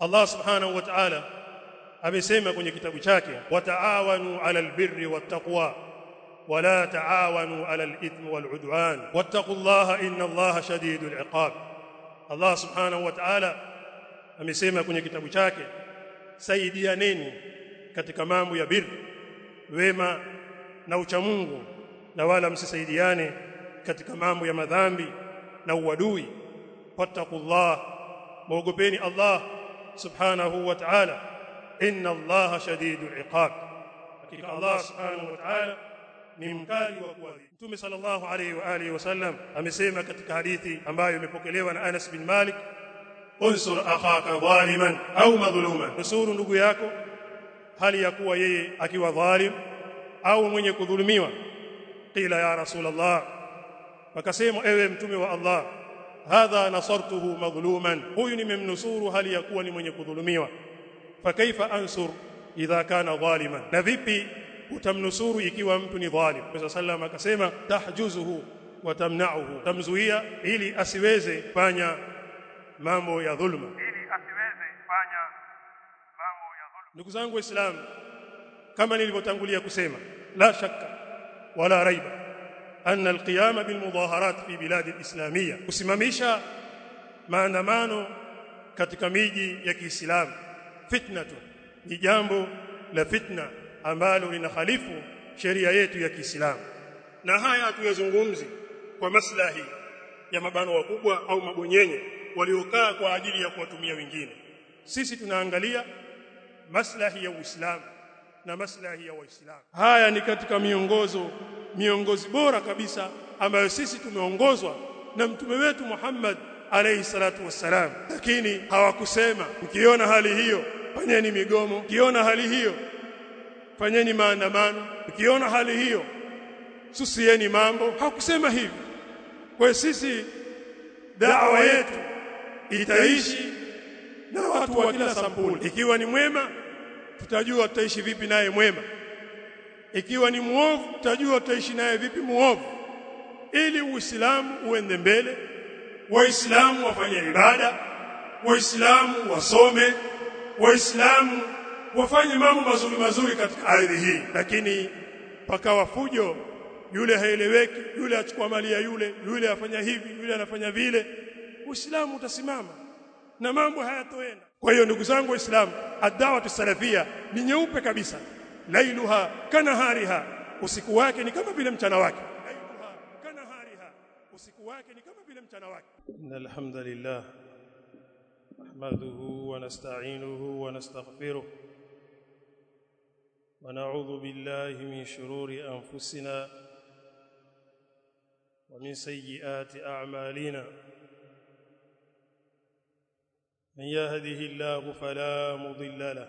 Allah subhanahu wa ta'ala amesema kwenye kitabu chake wataawanu 'alal birri wattaqwa wala taawanu 'alal ithmi wal 'udwan wattaqullaha innallaha shadidul 'iqab. Allah subhanahu wa ta'ala amesema kwenye kitabu chake saidianeni katika mambo ya birri wema na uchamungu na wala msisaidiane katika mambo ya madhambi na uadui? Wattaqullah muogopeni Allah subhanahu wa ta'ala. Inna Allah shadidul iqab. Hakika Allah subhanahu wa ta'ala ni mkali wa kuadhibu. Mtume sallallahu alayhi wa alihi wasallam amesema katika hadithi ambayo imepokelewa na Anas bin Malik unsur akhaka zaliman au madhluman. Nusuru ndugu yako hali ya kuwa yeye akiwa dhalim au mwenye kudhulumiwa. Qila ya rasulullah. Wakasema ewe mtume wa Allah hadha nasartuhu madhluman huyu nimemnusuru hali ya kuwa ni mwenye kudhulumiwa. Fakaifa ansur idha kana dhaliman na vipi utamnusuru ikiwa mtu ni dhalim? Mtume sallam akasema tahjuzuhu wa tamna'uhu tamzuia ili asiweze kufanya mambo ya dhulma. Ili asiweze kufanya mambo ya dhulma. Ndugu zangu waislamu kama nilivyotangulia kusema la shakka wala raiba anna alqiyama بالمظاهرات fi بلاد الإسلامية kusimamisha maandamano katika miji ya Kiislamu fitnatu ni jambo la fitna ambalo linakhalifu sheria yetu ya Kiislamu na haya hatuyazungumzi kwa maslahi ya mabano wakubwa au mabonyenye waliokaa kwa ajili ya kuwatumia wengine sisi tunaangalia maslahi ya Uislamu na maslahi ya Waislamu haya ni katika miongozo miongozi bora kabisa ambayo sisi tumeongozwa na mtume wetu Muhammad alayhi salatu wassalam. Lakini hawakusema mkiona hali hiyo fanyeni migomo. Mkiona hali hiyo fanyeni maandamano. Mkiona hali hiyo susieni mambo. Hakusema hivi. Kwa sisi da'wa yetu itaishi na watu wa kila sampuli. Ikiwa ni mwema tutajua tutaishi vipi naye mwema ikiwa ni muovu utajua utaishi naye vipi muovu. Ili uislamu uende mbele waislamu wafanye ibada waislamu wasome waislamu wafanye mambo mazuri mazuri katika ardhi hii. Lakini pakawa fujo yule haeleweki yule achukua mali ya yule yule afanya hivi yule anafanya vile uislamu utasimama na mambo hayatoenda. Kwa hiyo ndugu zangu waislamu ad-da'watu ni nyeupe kabisa ليلها كنهارها. وسكواك ني كما بلا مچانا واكي ليلها كنهارها. وسكواك ني كما بلا مچانا واكي إن الحمد لله نحمده ونستعينه ونستغفره ونعوذ بالله من شرور أنفسنا ومن سيئات أعمالنا. من يهده الله فلا مضل له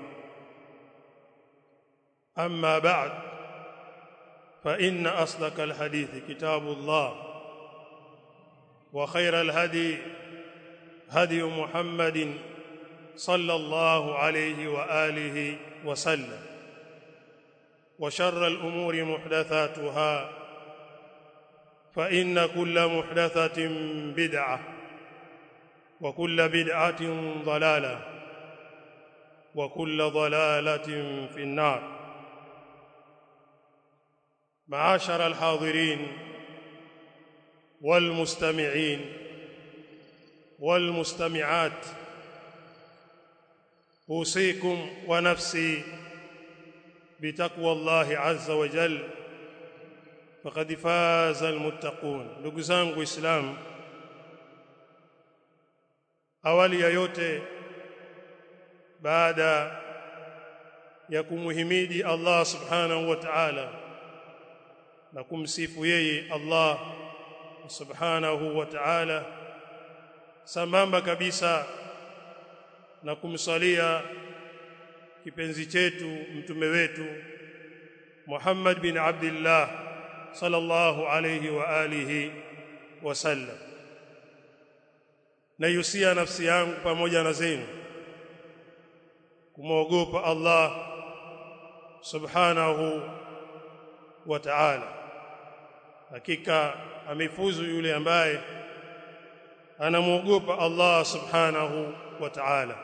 أما بعد فإن أصدق الحديث كتاب الله وخير الهدي هدي محمد صلى الله عليه وآله وسلم وشر الأمور محدثاتها فإن كل محدثة بدعة وكل بدعة ضلالة وكل ضلالة في النار. معاشر الحاضرين والمستمعين والمستمعات أوصيكم ونفسي بتقوى الله عز وجل. فقد فاز المتقون. Ndugu zangu islam awali ya yote baada subhanahu wa ta'ala na kumsifu yeye Allah subhanahu wa ta'ala sambamba kabisa na kumsalia kipenzi chetu mtume wetu Muhammad bin Abdullah sallallahu alayhi wa alihi wasallam na yusia nafsi yangu pamoja na zenu kumwogopa Allah subhanahu wa ta'ala hakika amefuzu yule ambaye anamwogopa Allah subhanahu wa ta'ala.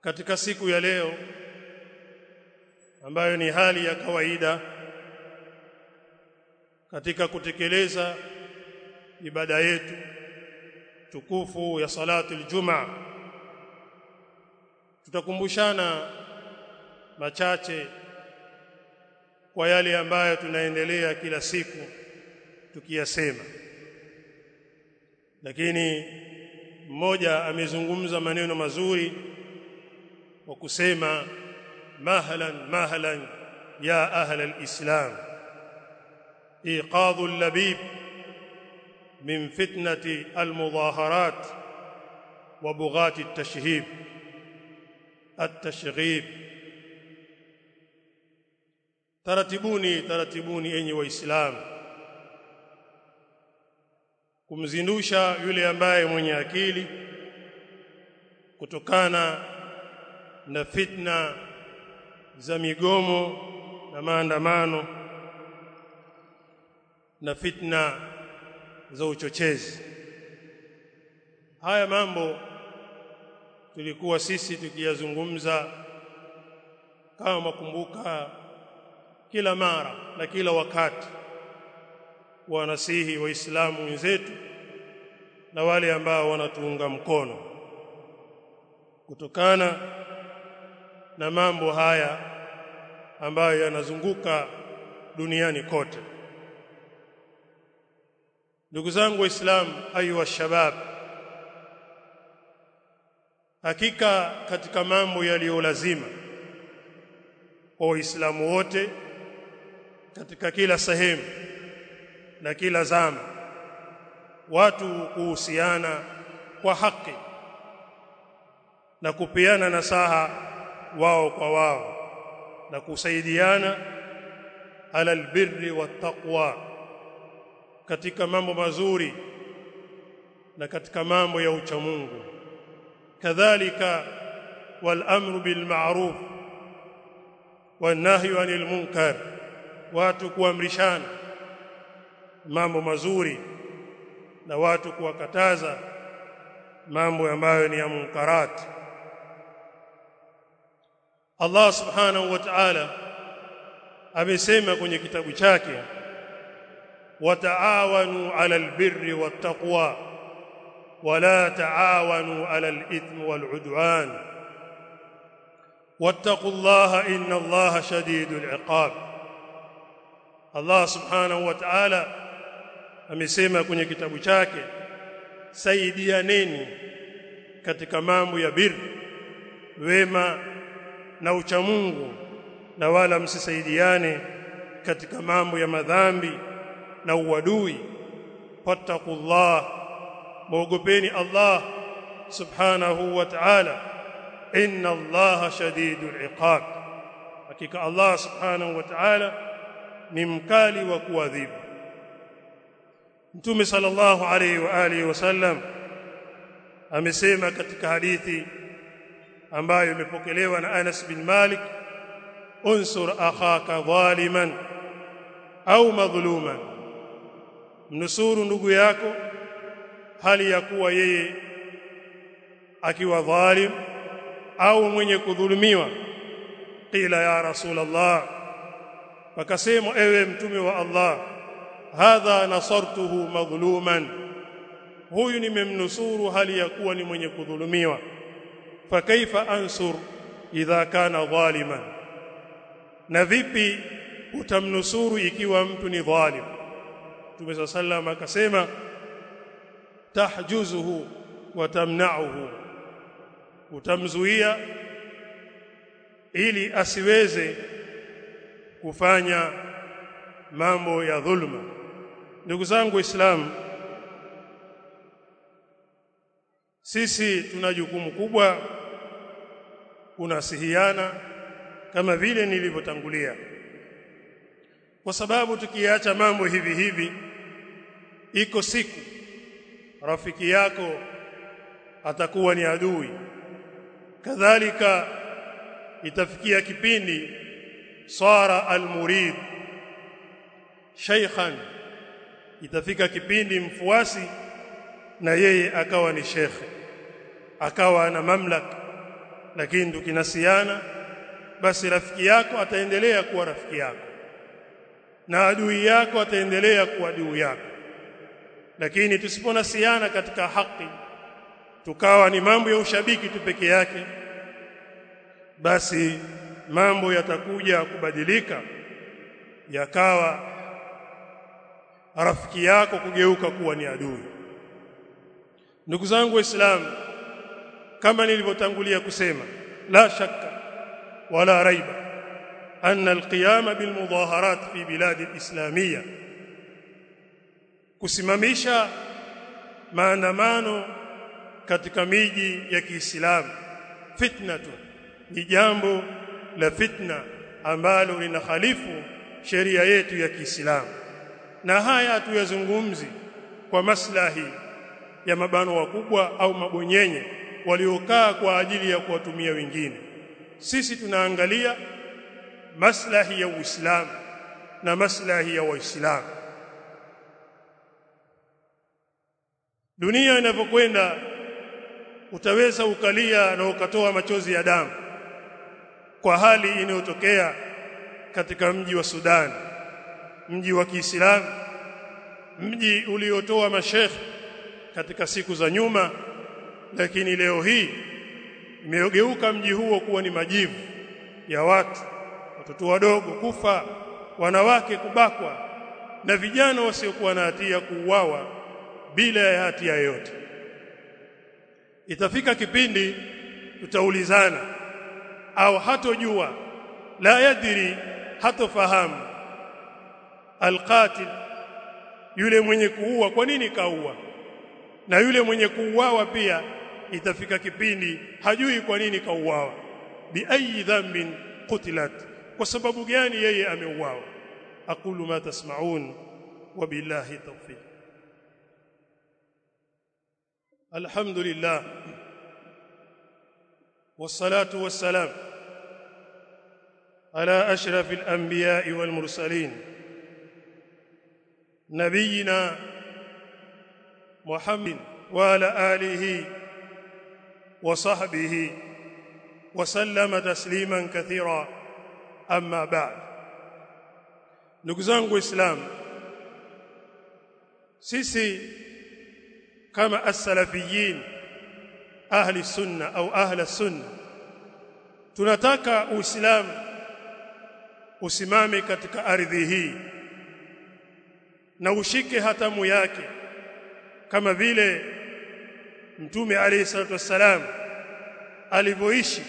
Katika siku ya leo ambayo ni hali ya kawaida katika kutekeleza ibada yetu tukufu ya salatu aljumaa tutakumbushana machache kwa yale ambayo tunaendelea kila siku tukiyasema. Lakini mmoja amezungumza maneno mazuri wa kusema mahlan mahlan ya ahla alislam iqadhu al-labib min fitnati al-mudaharat wa bughati at-tashhib at-tashghib taratibuni taratibuni enyi waislamu. Kumzindusha yule ambaye mwenye akili kutokana na fitna za migomo na maandamano na fitna za uchochezi. Haya mambo tulikuwa sisi tukiyazungumza. Kama makumbuka kila mara na kila wakati. Wanasihi waislamu wenzetu na wale ambao wanatuunga mkono. Kutokana na mambo haya ambayo yanazunguka duniani kote. Ndugu zangu waislamu ayu shabab hakika katika mambo yaliyo lazima kwa waislamu wote katika kila sehemu na kila zama. Watu kuhusiana kwa haki na kupeana nasaha wao kwa wao na kusaidiana ala albirri wattaqwa katika mambo mazuri na katika mambo ya uchamungu. Kadhalika wal amru bil ma'ruf wan nahyu anil munkar watu kuamrishana mambo mazuri na watu kuwakataza mambo ambayo ni ya munkarat. Allah subhanahu wa ta'ala amesema kwenye kitabu chake wataawanu 'alal birri wattaqwa wala taawanu 'alal ithmi wal 'udwan. Wattaqullaha innallaha shadidul 'iqab Allah subhanahu wa ta'ala amesema kwenye kitabu chake saidianeni katika mambo ya bir wema na uchamungu na wala msisaidiane katika mambo ya madhambi na uadui? Fattaqullah muogopeni Allah subhanahu wa ta'ala. Inna Allah shadidul iqab. Hakika Allah subhanahu wa ta'ala ni mkali wa kuadhibu. Mtume sallallahu alaihi wa alihi wasallam amesema katika hadithi ambayo imepokelewa na Anas bin Malik unsur akhaka zaliman au madhuluman mnusuru ndugu yako hali ya kuwa yeye akiwa dhalim au mwenye kudhulumiwa. Qila ya rasulullah wakasema ewe mtume wa Allah hadha nasartuhu madhluman. Huyu nimemnusuru hali ya kuwa ni mwenye kudhulumiwa. Fakaifa ansur idha kana dhaliman na vipi utamnusuru ikiwa mtu ni dhalim? Mtume sallam akasema tahjuzuhu wa tamna'uhu. Utamzuia ili asiweze kufanya mambo ya dhulma. Ndugu zangu waislamu sisi tuna jukumu kubwa kunasihiana kama vile nilivyotangulia. Kwa sababu tukiacha mambo hivi hivi iko siku rafiki yako atakuwa ni adui. Kadhalika itafikia kipindi sara almurid. Sheikhan itafika kipindi mfuasi na yeye akawa ni shekhe. Akawa ana mamlaka. Lakini tukinasiana basi rafiki yako ataendelea kuwa rafiki yako. Na adui yako ataendelea kuwa adui yako. Lakini tusiponasiana katika haki tukawa ni mambo ya ushabiki tu peke yake basi mambo yatakuja kubadilika yakawa rafiki yako kugeuka kuwa ni adui. Ndugu zangu waislamu kama nilivyotangulia kusema la shakka wala raiba anna alqiyama bilmudhaharat fi biladi alislamia kusimamisha maandamano katika miji ya Kiislamu fitnatu ni jambo la fitna ambalo linahalifu sheria yetu ya Kiislamu. Na haya tuyazungumzi kwa maslahi ya mabano wakubwa au mabonyenye waliokaa kwa ajili ya kuwatumia wengine. Sisi tunaangalia maslahi ya Uislamu na maslahi ya Waislamu. Dunia inavyokwenda utaweza ukalia na ukatoa machozi ya damu kwa hali inayotokea katika mji wa Sudan mji wa Kiislamu mji uliotoa mashekh katika siku za nyuma lakini leo hii imegeuka mji huo kuwa ni majivu ya watu watoto wadogo kufa wanawake kubakwa na vijana wasiokuwa na hatia kuuawa bila ya hatia yoyote. Itafika kipindi tutaulizana au hatojua la yadiri hatofahamu alqatil yule mwenye kuua kwa nini kaua na yule mwenye kuuawa pia itafika kipindi hajui kwa nini kauawa bi ayi dhanbin qutilat kwa sababu gani yeye ameuawa aqulu ma tasma'un wa billahi tawfiq alhamdulillah والصلاه والسلام على أشرف الأنبياء والمرسلين. نبينا محمد وعلى آله وصحبه وسلم تسليما كثيرا. أما بعد نكزانو إسلام سيسي كما السلفيين أهل السنة أو أهل السنة tunataka uislamu usimame katika ardhi hii na ushike hatamu yake kama vile mtume alayhi salatu wassalam alivyoishi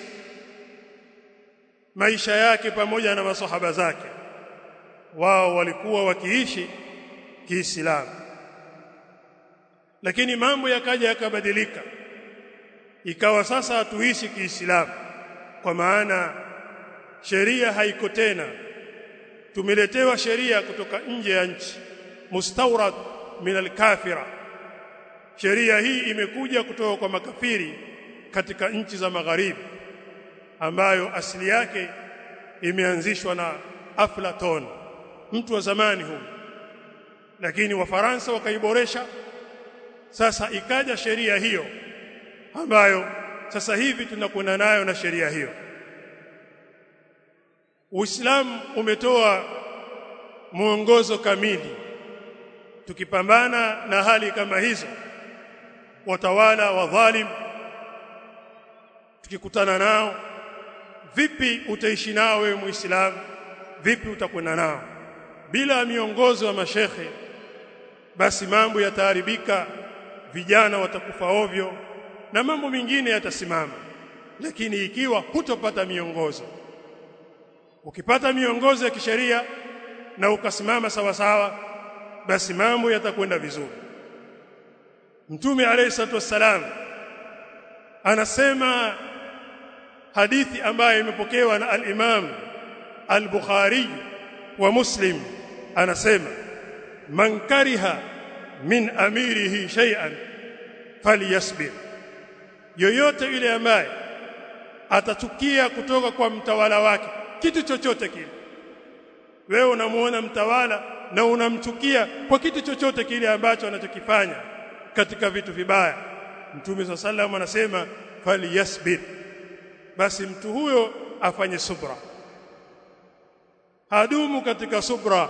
maisha yake pamoja na masahaba zake. Wao walikuwa wakiishi kiislamu. Lakini mambo yakaja yakabadilika. Ikawa sasa hatuishi kiislamu kwa maana sheria haiko tena. Tumeletewa sheria kutoka nje ya nchi. Mustawrad min alkafira. Sheria hii imekuja kutoka kwa makafiri katika nchi za magharibi ambayo asili yake imeanzishwa na Aflaton mtu wa zamani huyu. Lakini wafaransa wakaiboresha. Sasa ikaja sheria hiyo ambayo sasa hivi tunakwenda nayo na sheria hiyo Uislamu umetoa mwongozo kamili. Tukipambana na hali kama hizo watawala wa dhalim tukikutana nao vipi utaishi nao wewe muislamu? Vipi utakwenda nao? Bila miongozo ya mashehe basi mambo yataharibika vijana watakufa ovyo na mambo mengine yatasimama. Lakini ikiwa hutopata miongozo ukipata miongozo ya kisheria na ukasimama sawa sawa basi mambo yatakwenda vizuri. Mtume alayhi salatu wassalam anasema hadithi ambayo imepokewa na al-Imam al-Bukhari wa Muslim. Anasema man kariha min amirihi shay'an falyasbir. Yoyote yule ambaye atachukia kutoka kwa mtawala wake kitu chochote kile. Wewe unamuona mtawala na unamchukia kwa kitu chochote kile ambacho anachokifanya katika vitu vibaya. Mtume swalla sallallahu anasema falyasbir. Basi mtu huyo afanye subra. Hadumu katika subra.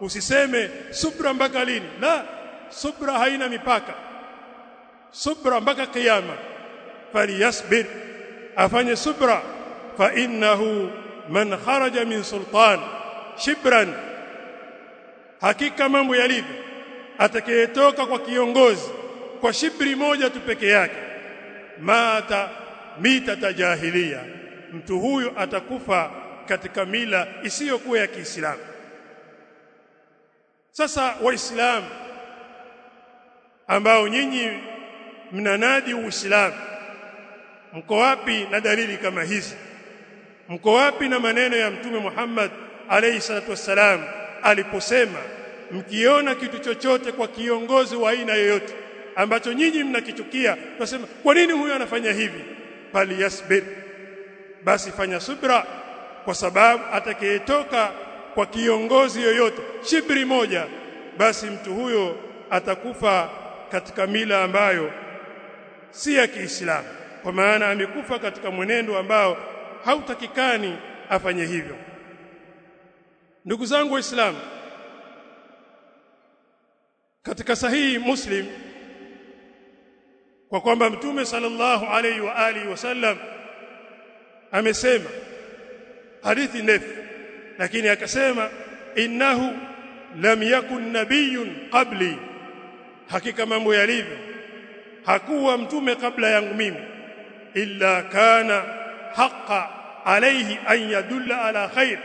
Usiseme subra mpaka lini? La subra haina mipaka. Subra mpaka kiyama. Falyasbir. Afanye subra. Fa innahu man kharaja min sultan shibran. Hakika mambo yalivyo. Atakayetoka kwa kiongozi kwa shibri moja tu peke yake mata mita tajahilia mtu huyu atakufa katika mila isiyokuwa ya Kiislamu. Sasa waislamu ambao nyinyi mnanadi uislamu mko wapi na dalili kama hizi mko wapi na maneno ya mtume Muhammad alayhi salatu wassalam aliposema mkiona kitu chochote kwa kiongozi wa aina yoyote ambacho nyinyi mnakichukia tunasema kwa nini huyo anafanya hivi? Bali yasbir basi fanya subra kwa sababu atakayetoka kwa kiongozi yoyote shibri moja basi mtu huyo atakufa katika mila ambayo si ya Kiislamu. Kwa maana amekufa katika mwenendo ambao hautakikani afanye hivyo. Ndugu zangu waislamu katika sahihi muslim kwa kwamba mtume sallallahu alayhi wa alihi wasallam amesema hadithi ndefu lakini akasema innahu lam yakun nabiyun qabli. Hakika mambo yalivyo. Hakuwa mtume kabla yangu mimi illa kana haqa alayhi an yadulla ala khair.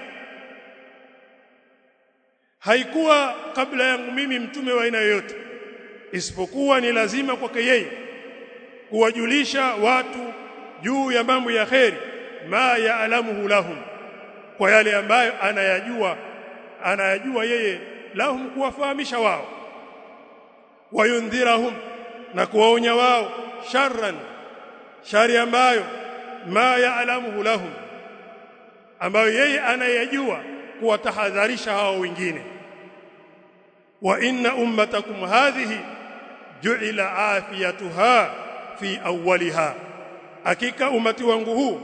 Haikuwa kabla yangu mimi mtume wa aina yoyote. Isipokuwa ni lazima kwake yeye kuwajulisha watu juu ya mambo ya kheri ma yaalamuhu lahum. Kwa yale ambayo anayajua anayajua yeye lahum kuwafahamisha wao. Wayundhirahum na kuwaonya wao sharran shari ambayo ma yaalamuhu lahum ambayo yeye anayajua kuwatahadharisha hao wengine. Wa inna ummatakum hadhihi ju'ila afiyatuha fi awwaliha hakika umati wangu huu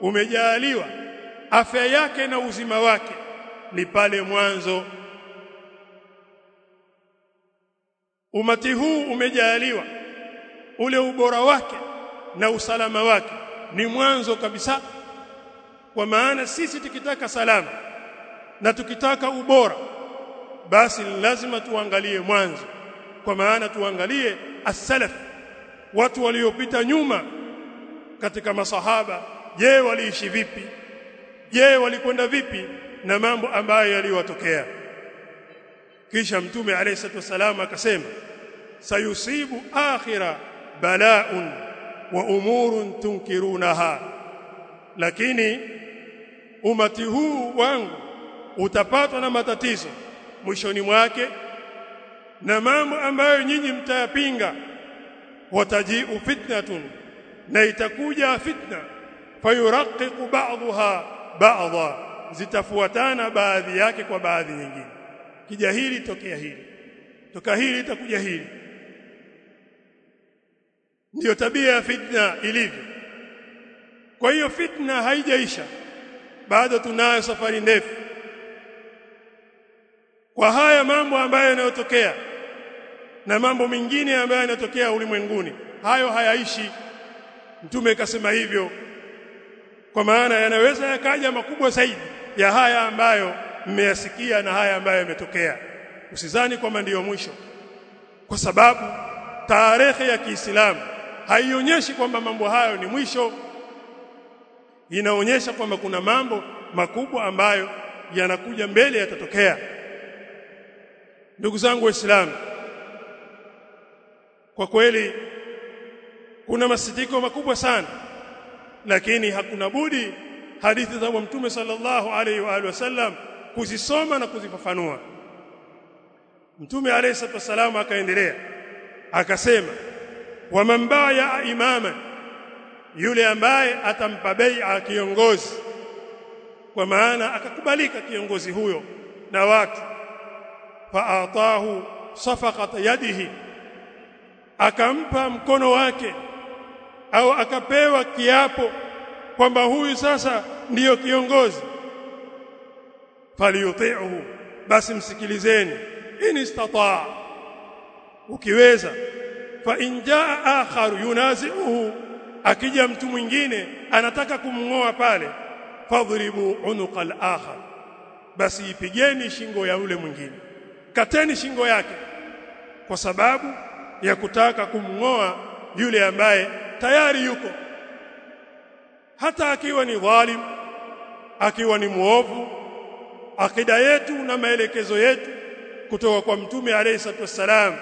umejaliwa afya yake na uzima wake ni pale mwanzo. Umati huu umejaliwa ule ubora wake na usalama wake ni mwanzo kabisa. Kwa maana sisi tukitaka salama na tukitaka ubora basi lazima tuangalie mwanzo. Kwa maana tuangalie as-salaf watu waliopita nyuma katika masahaba je waliishi vipi? Je walikwenda vipi na mambo ambayo yaliwatokea? Kisha mtume alayhi salatu wasallam akasema sayusibu akhira bala'un wa umurun tunkirunaha. Lakini umati huu wangu utapatwa na matatizo mwishoni mwake na mambo ambayo nyinyi mtayapinga watajiu fitnatun na itakuja fitna. Fayuraqiqu ba'dha ba'dha zitafuatana baadhi yake kwa baadhi nyingine. Kija hili tokea hili. Toka hili itakuja hili ndiyo tabia ya fitna ilivyo. Kwa hiyo fitna haijaisha bado tunayo safari ndefu. Kwa haya mambo ambayo yanayotokea na mambo mengine ambayo yanatokea ulimwenguni hayo hayaishi. Mtume kasema hivyo kwa maana yanaweza yakaja makubwa zaidi ya haya ambayo mmeyasikia na haya ambayo yametokea. Usizani kwamba ndiyo mwisho kwa sababu tarehe ya Kiislamu haionyeshi kwamba mambo hayo ni mwisho. Inaonyesha kwamba kuna mambo makubwa ambayo yanakuja mbele yatatokea. Ndugu zangu waislamu kwa kweli kuna masitiko makubwa sana lakini hakuna budi hadithi za mtume sallallahu alaihi wa alihi wasallam kuzisoma na kuzifafanua. Mtume alayhi wasallam akaendelea akasema waman baya imama yule ambaye atampa bai'a kiongozi kwa maana akakubalika kiongozi huyo na watu. Fa atahu safaqat yadihi akampa mkono wake au akapewa kiapo kwamba huyu sasa ndiyo kiongozi. Faliyuti'uhu basi msikilizeni in istataa ukiweza fa injaa akharu yunazihu akija mtu mwingine anataka kumngoa pale fadhribu unuqa al-akhar basi ipigeni shingo ya yule mwingine. Kateni shingo yake kwa sababu ya kutaka kumngoa yule ambaye tayari yuko. Hata akiwa ni dhalim akiwa ni muovu akida yetu na maelekezo yetu kutoka kwa mtume alayhi wassalam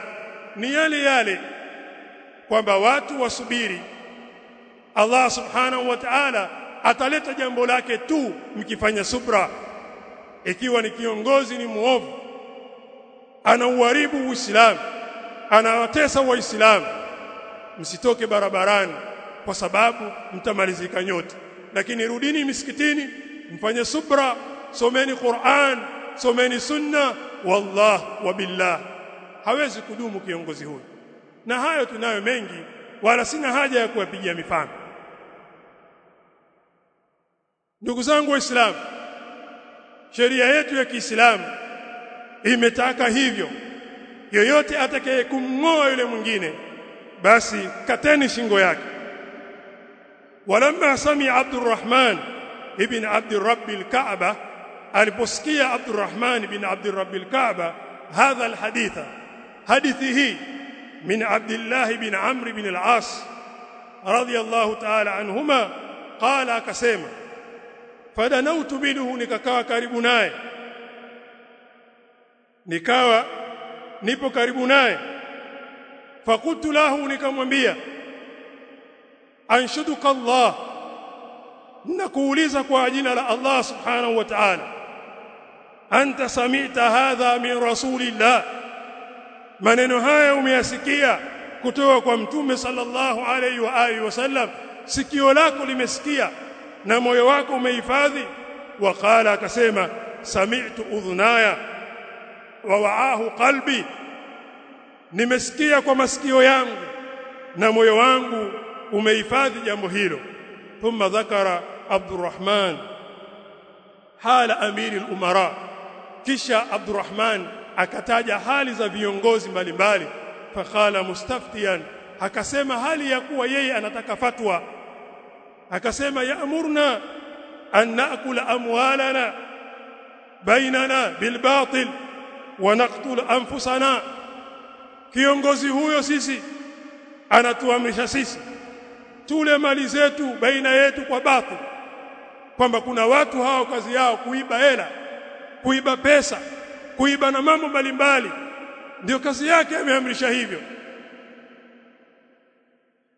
ni yale yale kwamba watu wasubiri. Allah subhanahu wa ta'ala ataleta jambo lake tu mkifanya subra. Ikiwa ni kiongozi ni muovu. Anauharibu uislamu. Anawatesa waislamu. Msitoke barabarani kwa sababu mtamalizika nyote. Lakini rudini misikitini mfanye subra. Someni Qur'an someni sunna. Wallah wabillah hawezi kudumu kiongozi huyu na hayo tunayo mengi wala sina haja ya kuwapigia mifano. Ndugu zangu waislamu sheria yetu ya Kiislamu imetaka hivyo. Yoyote atakaye kumngoa yule mwingine basi kateni shingo yake. Walamma sami Abdurrahman ibn Abdurrabb al-Ka'ba aliposikia Abdurrahman ibn Abdurrabb al-Ka'ba hadha alhaditha hadithi hii من عبد الله بن عمرو بن العاص رضي الله تعالى عنهما قال كسيما فدنوت بده نكاكوا قريبو ناي نكاوا نيبو قريبو ناي فقلت له نكاممبيا أنشدك الله. نكوليزك واجينا الله سبحانه وتعالى. أنت سمعت هذا من رسول الله. Maneno haya umeyasikia kutoka kwa mtume sallallahu alayhi wa alihi wasallam sikio lako limesikia na moyo wako umehifadhi. Waqala akasema sami'tu udhunaya wa wa'ahu qalbi. Nimesikia kwa masikio yangu na moyo wangu umehifadhi jambo hilo. Thumma dhakara Abdurrahman hala amiri al-umara. Kisha Abdurrahman akataja hali za viongozi mbalimbali. Fakhala mustaftiyan akasema hali ya kuwa yeye anataka fatwa. Akasema yaamurna an naakula amwalana bainana bilbatil wa naqtul anfusana. Kiongozi huyo sisi anatuamrisha sisi tule mali zetu baina yetu kwa batil kwamba kuna watu hao kazi yao kuiba hela kuiba pesa kuiba na mambo mbalimbali. Ndio kazi yake ameamrisha hivyo.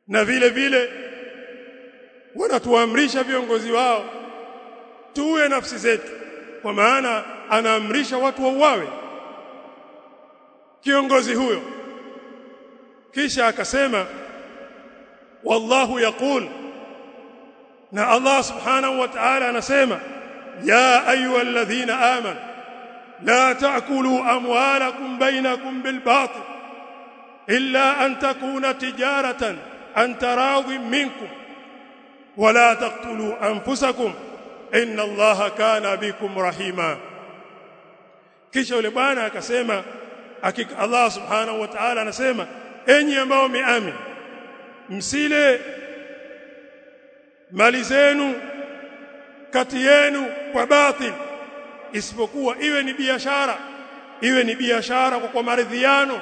Na vile vile wanatuamrisha viongozi wao tuwe nafsi zetu. Kwa maana anaamrisha watu wauawe. Kiongozi huyo. Kisha akasema wallahu yaqul. Na Allah subhanahu wa ta'ala anasema ya ayyuhalladhina amanu ta'kulu amwalakum bainakum bil batil illa an takuna tijaratan an taradhin minkum ولا تقتلوا انفسكم ان الله كان بكم رحيما kisha yule bwana akasema hakika Allah subhanahu wa ta'ala anasema enyi ambao mmeamini msile mali zenu kati yenu kwa batil isipokuwa iwe ni biashara iwe ni biashara kwa kwa maridhiano.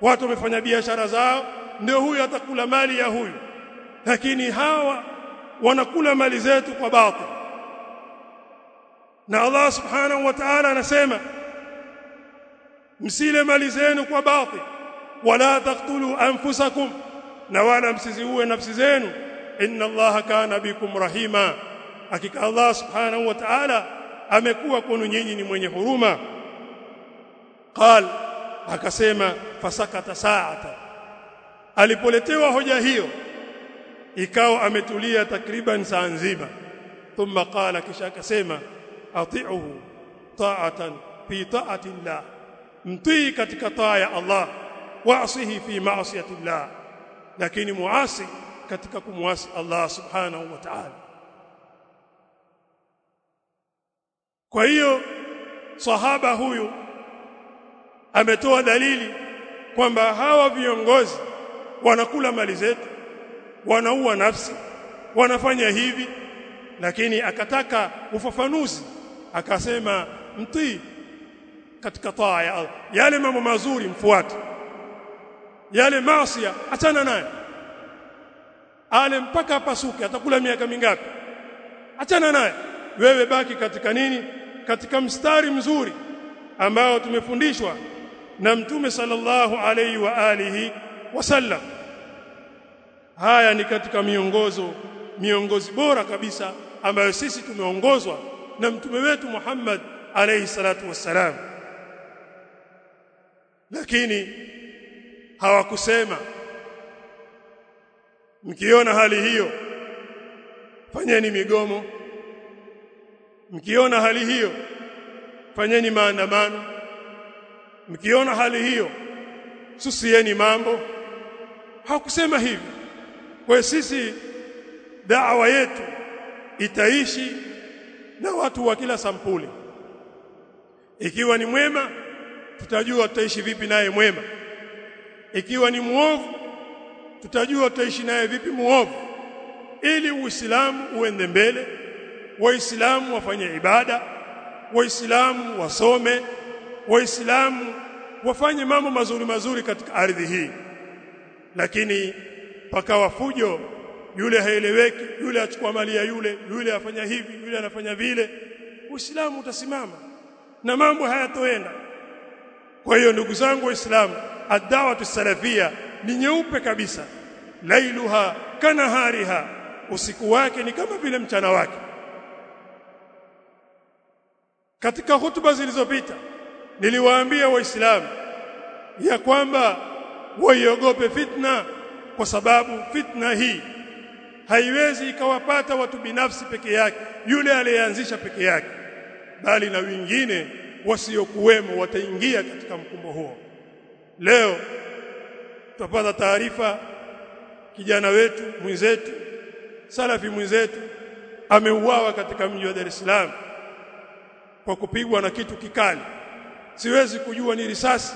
Watu wamefanya biashara zao ndio huyu atakula mali ya huyu. Lakini hawa wanakula mali zetu kwa batil. Na Allah subhanahu wa ta'ala anasema msile mali zenu kwa batil. Wala taqtulu anfusakum. Na wala msiziue nafsi zenu. Inna Allah kana bikum rahima. Hakika Allah subhanahu wa ta'ala amekuwa kwenu nyinyi ni mwenye huruma. Qal akasema fasakata sa'ata. Alipoletewa hoja hiyo ikawa ametulia takriban saa nzima. Thumma qala kisha akasema ati'uhu ta'atan fi ta'ati llah mtii katika taa ya Allah wa'sihi fi ma'siyati llah lakini muasi katika kumwasi Allah subhanahu wa ta'ala kwa hiyo sahaba huyu ametoa dalili kwamba hawa viongozi wanakula mali zetu wanaua nafsi wanafanya hivi lakini akataka ufafanuzi akasema mtii katika taa ya Allah. Yale mambo mazuri mfuate. Yale maasi achana naye ale mpaka apasuke atakula miaka mingapi? Achana naye wewe baki katika nini katika mstari mzuri ambao tumefundishwa na mtume sallallahu alayhi wa alihi wasallam haya ni katika miongozo miongozi bora kabisa ambayo sisi tumeongozwa na mtume wetu Muhammad alayhi salatu wassalam. Lakini hawakusema. Mkiona hali hiyo fanyeni migomo mkiona hali hiyo fanyeni maandamano. Mkiona hali hiyo susieni mambo. Hakusema hivi. Kwa sisi da'wa yetu itaishi na watu wa kila sampuli. Ikiwa ni mwema tutajua tutaishi vipi naye mwema. Ikiwa ni muovu tutajua tutaishi naye vipi muovu. Ili uislamu uende mbele waislamu wafanye ibada waislamu wasome waislamu wafanye mambo mazuri mazuri katika ardhi hii. Lakini pakawa fujo yule haeleweki yule achukua mali ya yule yule afanya hivi yule anafanya vile uislamu utasimama na mambo hayatoenda. Kwa hiyo ndugu zangu waislamu ad-da'watu salafia ni nyeupe kabisa. Lailuha kanahariha usiku wake ni kama vile mchana wake katika hutuba zilizopita niliwaambia waislamu ya kwamba waiogope fitna kwa sababu fitna hii haiwezi ikawapata watu binafsi peke yake yule aliyeanzisha peke yake bali na wengine wasiokuwemo wataingia katika mkumbo huo. Leo tupata taarifa kijana wetu mwenzetu salafi mwenzetu ameuawa katika mji wa Dar es Salaam kwa kupigwa na kitu kikali. Siwezi kujua ni risasi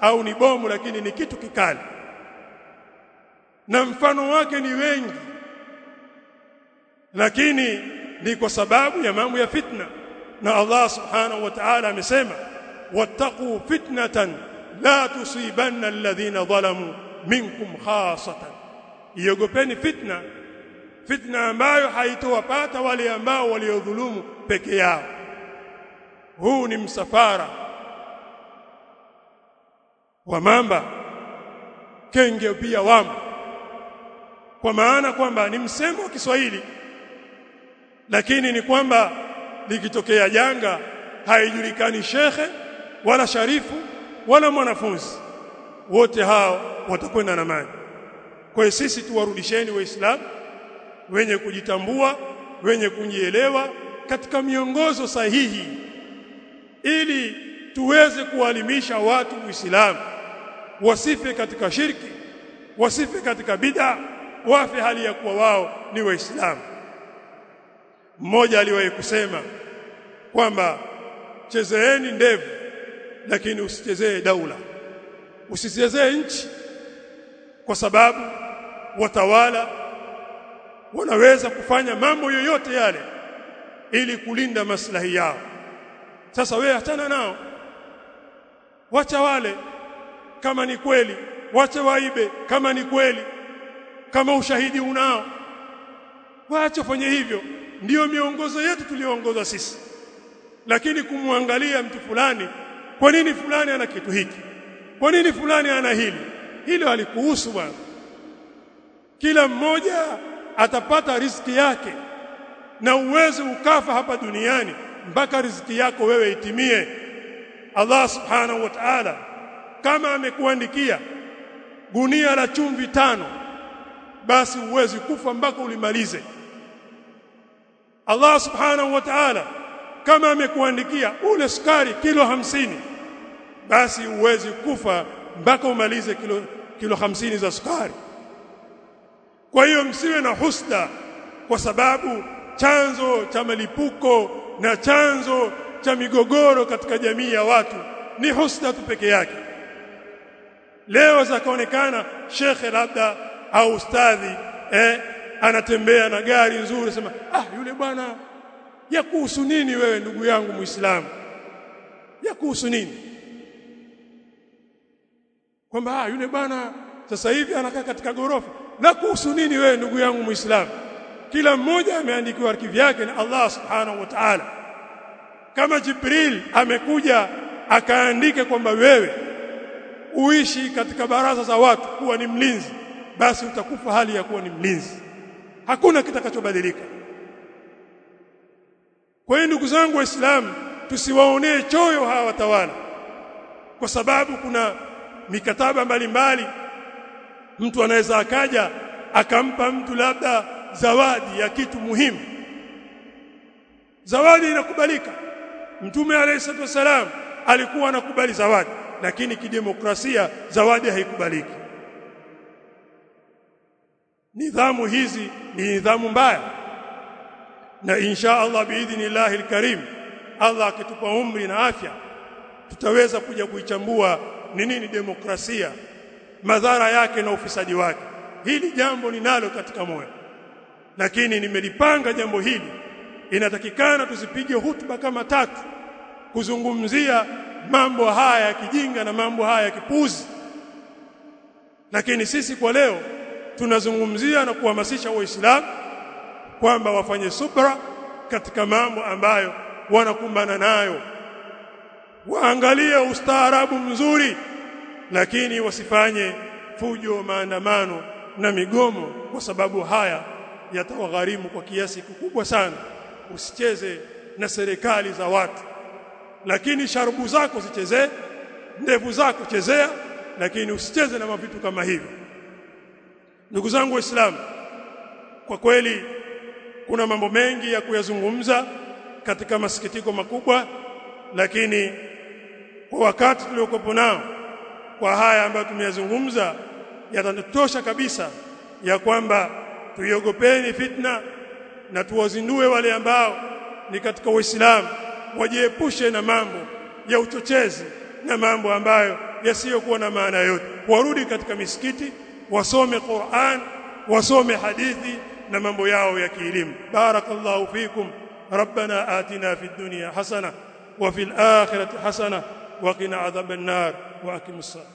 au ni bomu lakini ni kitu kikali. Na mfano wake ni wengi lakini ni kwa sababu ya mambo ya fitna. Na Allah subhanahu wa ta'ala amesema wattaqu fitnatan la tusibanna alladhina zalamu minkum khasatan. Iogopeni fitna fitna ambayo haitowapata wale ambao waliodhulumu peke yao huu ni msafara wa mamba. Kenge pia wamo. Kwa maana kwamba ni msemo wa Kiswahili lakini ni kwamba likitokea janga haijulikani shekhe wala sharifu wala mwanafunzi. Wote hao watakwenda na maji. Kwa hiyo sisi tuwarudisheni waislamu wenye kujitambua wenye kujielewa katika miongozo sahihi ili tuweze kuwalimisha watu Uislamu. Wasife katika shirki wasife katika bid'a wafe hali ya kuwa wao ni waislamu. Mmoja aliwahi kusema kwamba chezeeni ndevu lakini usichezee daula. Usichezee nchi kwa sababu watawala wanaweza kufanya mambo yoyote yale ili kulinda maslahi yao sasa wewe achana nao. Wacha wale kama ni kweli. Wacha waibe kama ni kweli. Kama ushahidi unao. Waache fanye hivyo. Ndiyo miongozo yetu tuliyoongozwa sisi. Lakini kumwangalia mtu fulani kwa nini fulani ana kitu hiki? Kwa nini fulani ana hili? Hilo halikuhusu bwana. Kila mmoja atapata riski yake na uwezo ukafa hapa duniani mpaka riziki yako wewe itimie. Allah subhanahu wa ta'ala kama amekuandikia gunia la chumvi tano basi uwezi kufa mpaka ulimalize. Allah subhanahu wa ta'ala kama amekuandikia ule sukari kilo hamsini basi uwezi kufa mpaka umalize kilo kilo hamsini za sukari. Kwa hiyo msiwe na husda kwa sababu chanzo cha malipuko na chanzo cha migogoro katika jamii ya watu ni husda tu peke yake. Leo zakaonekana shekhe labda au ustadhi eh anatembea na gari nzuri sema ah yule bwana ya kuhusu nini wewe ndugu yangu muislamu? Ya kuhusu nini? Kwamba ah yule bwana sasa hivi anakaa katika gorofa na kuhusu nini wewe ndugu yangu muislamu kila mmoja ameandikiwa kivyake na Allah subhanahu wa ta'ala. Kama Jibril amekuja akaandike kwamba wewe uishi katika baraza za watu kuwa ni mlinzi basi utakufa hali ya kuwa ni mlinzi. Hakuna kitakachobadilika. Kwa hiyo ndugu zangu waislamu tusiwaonee choyo hawa watawala. Kwa sababu kuna mikataba mbalimbali mbali. mtu anaweza akaja akampa mtu labda zawadi ya kitu muhimu. Zawadi inakubalika. Mtume alayhi wasallam alikuwa anakubali zawadi lakini kidemokrasia zawadi haikubaliki. Nidhamu hizi ni nidhamu mbaya. Na insha Allah biidhnillahi alkarim Allah akitupa umri na afya tutaweza kuja kuichambua ni nini demokrasia madhara yake na ufisadi wake. Hili jambo ninalo katika moyo lakini nimelipanga jambo hili. Inatakikana tuzipige hutuba kama tatu. Kuzungumzia mambo haya ya kijinga na mambo haya ya kipuzi lakini sisi kwa leo tunazungumzia na kuhamasisha waislamu kwamba wafanye subra katika mambo ambayo wanakumbana nayo. Waangalie ustaarabu mzuri lakini wasifanye fujo maandamano na migomo kwa sababu haya yatawagharimu kwa kiasi kikubwa sana. Usicheze na serikali za watu. Lakini sharubu zako zichezee ndevu zako chezea lakini usicheze na mavitu kama hivyo. Ndugu zangu waislamu kwa kweli kuna mambo mengi ya kuyazungumza katika masikitiko makubwa lakini kwa wakati tuliokuwa nao kwa haya ambayo tumeyazungumza yatatosha kabisa ya kwamba tuiogopeni fitna na tuwazindue wale ambao ni katika Uislamu wajiepushe na mambo ya uchochezi na mambo ambayo yasiyokuwa na maana yote warudi katika misikiti wasome Qur'an wasome hadithi na mambo yao ya kielimu barakallahu fikum ربنا آتنا في الدنيا حسنة وفي الآخرة حسنة وقنا عذاب النار وأقم الصلاة